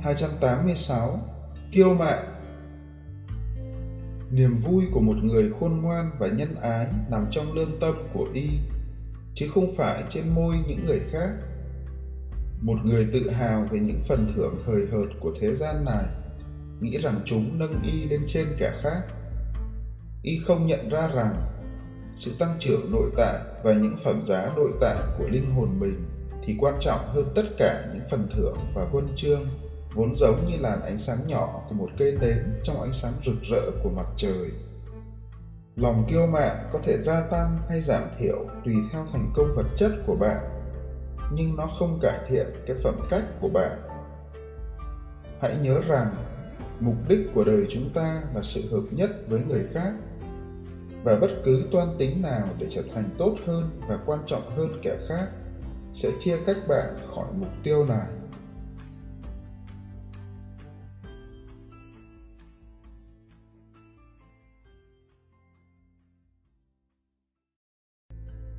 286 Kiêu mạn Niềm vui của một người khôn ngoan và nhân ái nằm trong lương tâm của y, chứ không phải trên môi những người khác. Một người tự hào về những phần thưởng hời hợt của thế gian này, nghĩ rằng chúng nâng y lên trên kẻ khác. Y không nhận ra rằng sự tăng trưởng nội tại và những phẩm giá nội tại của linh hồn mình thì quan trọng hơn tất cả những phần thưởng và huân chương vốn giống như làn ánh sáng nhỏ của một cây nến trong ánh sáng rực rỡ của mặt trời. Lòng kiêu mạn có thể gia tăng hay giảm thiểu tùy theo thành công vật chất của bạn, nhưng nó không cải thiện cái phẩm cách của bạn. Hãy nhớ rằng, mục đích của đời chúng ta là sự hợp nhất với người khác và bất cứ toan tính nào để trở thành tốt hơn và quan trọng hơn kẻ khác sẽ chia cách bạn khỏi mục tiêu này